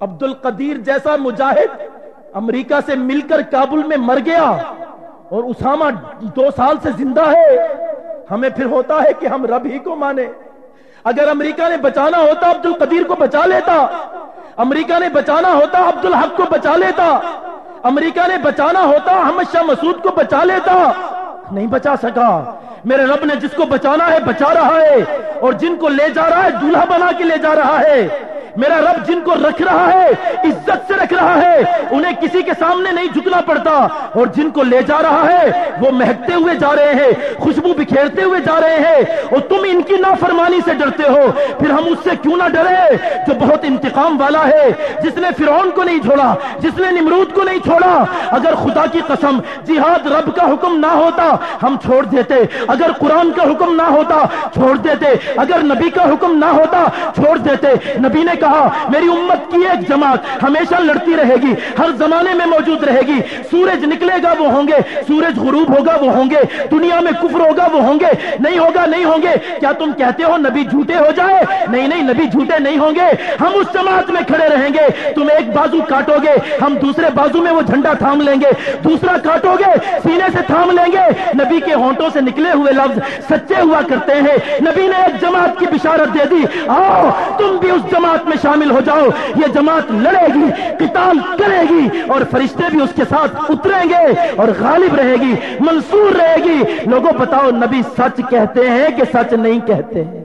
عبد القدیر جیسا مجاہد امریکہ سے مل کر کابل میں مر گیا اور اسامہ دو سال سے زندہ ہے، ہمیں پھر ہوتا ہے کہ ہم رب ہی کو مانے۔ اگر امریکہ نے بچانا ہوتا عبد القدیر کو بچا لیتا۔ امریکہ نے بچانا ہوتا عبد الحق کو بچا لیتا۔ امریکہ نے بچانا ہوتا، احمد شاہ مسعود کو بچا لیتا۔ نہیں بچا سکا۔ میرے رب نے جس کو بچانا ہے، بچا رہا ہے۔ اور جن کو لے جا رہا ہے، دولہا بنا کے لے جا رہا ہے۔ میرا رب جن کو رکھ رہا ہے، عزت سے رکھ رہا ہے، انہیں کسی کے سامنے نہیں جھکنا پڑتا۔ اور جن کو لے جا رہا ہے، وہ مہکتے ہوئے جا رہے ہیں، خوشبو بکھیرتے ہوئے جا رہے ہیں۔ اور تم ان کی نافرمانی سے ڈرتے ہو۔ پھر ہم اس سے کیوں نہ ڈرے جو بہت انتقام والا ہے، جس نے فرعون کو نہیں چھوڑا، جس نے نمرود کو نہیں چھوڑا۔ اگر خدا کی قسم جہاد رب کا حکم نہ ہوتا، ہم چھوڑ دیتے۔ اگر قرآن کا حکم نہ ہوتا، چھوڑ دیتے۔ اگر نبی کا حکم نہ ہوتا، چھوڑ دیتے۔ نبی نے کہا کہا، میری امت کی ایک جماعت ہمیشہ لڑتی رہے گی، ہر زمانے میں موجود رہے گی۔ سورج نکلے گا، وہ ہوں گے۔ سورج غروب ہوگا، وہ ہوں گے۔ دنیا میں کفر ہوگا، وہ ہوں گے۔ نہیں ہوگا، نہیں ہوں گے۔ کیا تم کہتے ہو نبی جھوٹے ہو جائے؟ نہیں نہیں، نبی جھوٹے نہیں ہوں گے۔ ہم اس جماعت میں کھڑے رہیں گے۔ تم ایک بازو کاٹو گے۔ ہم دوسرے بازو میں وہ جھنڈا تھام لیں گے۔ دوسرا کاٹو گے، سینے سے تھام لیں گے۔ نبی کے ہونٹوں سے نکلے ہوئے لفظ سچے ہوا کرتے ہیں۔ نبی نے ایک جماعت کی بشارت دے دی۔ آؤ، تم بھی اس جماعت میں شامل ہو جاؤ۔ یہ جماعت لڑے گی، قتال کرے گی اور فرشتے بھی اس کے ساتھ اتریں گے اور غالب رہے گی، منصور رہے گی۔ لوگوں، بتاؤ، نبی سچ کہتے ہیں کہ سچ نہیں کہتے ہیں؟